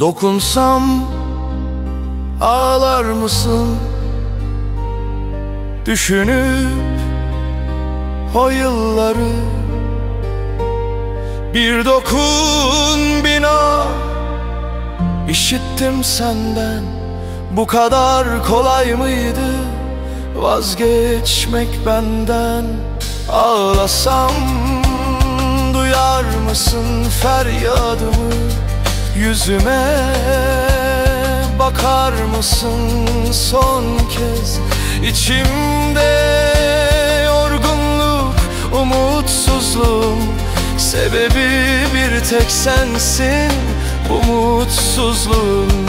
Dokunsam ağlar mısın? Düşünüp o yılları Bir dokun bina. İşittim senden Bu kadar kolay mıydı? Vazgeçmek benden Ağlasam Duyar mısın feryadımı Yüzüme bakar mısın son kez? İçimde yorgunluk, umutsuzluğum Sebebi bir tek sensin. Bu mutsuzluğun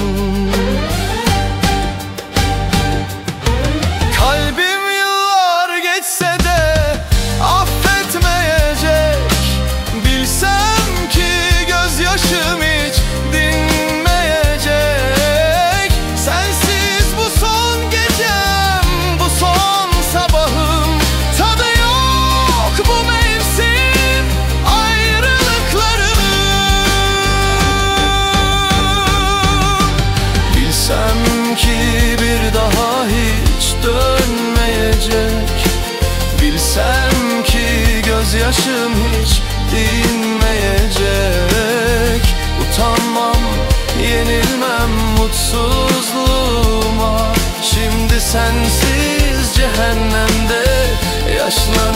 Gözyaşım hiç dinmeyecek. Utanmam, yenilmem mutsuzluğuma. Şimdi sensiz cehennemde yaşlanacağım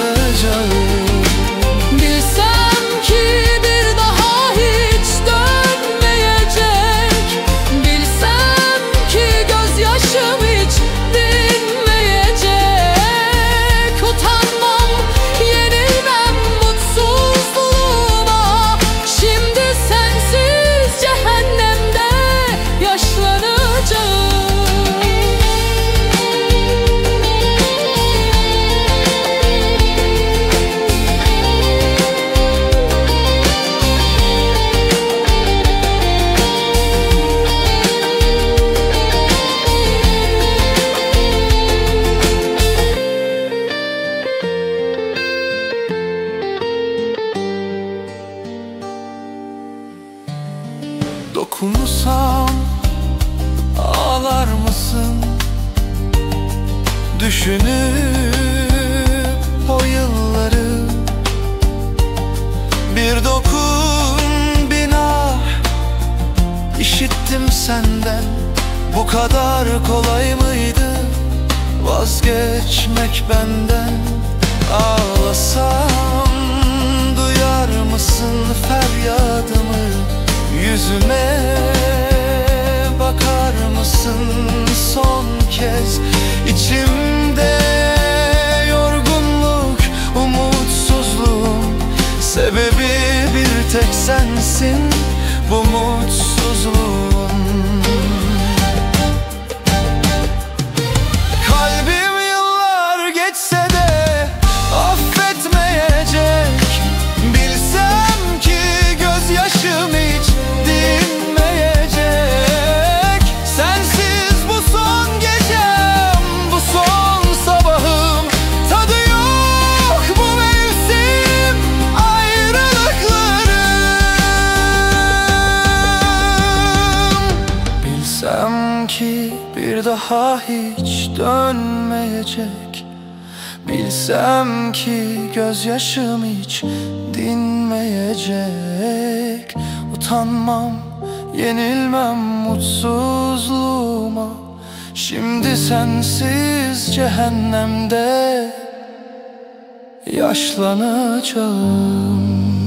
Dokunsam ağlar mısın? Düşünüp o yılları Bir dokun bina. İşittim senden Bu kadar kolay mıydı? Vazgeçmek benden. Ağlasam duyar mısın feryadımı? Yüzüme daha hiç dönmeyecek. Bilsem ki gözyaşım hiç dinmeyecek. Utanmam, yenilmem mutsuzluğuma. Şimdi sensiz cehennemde yaşlanacağım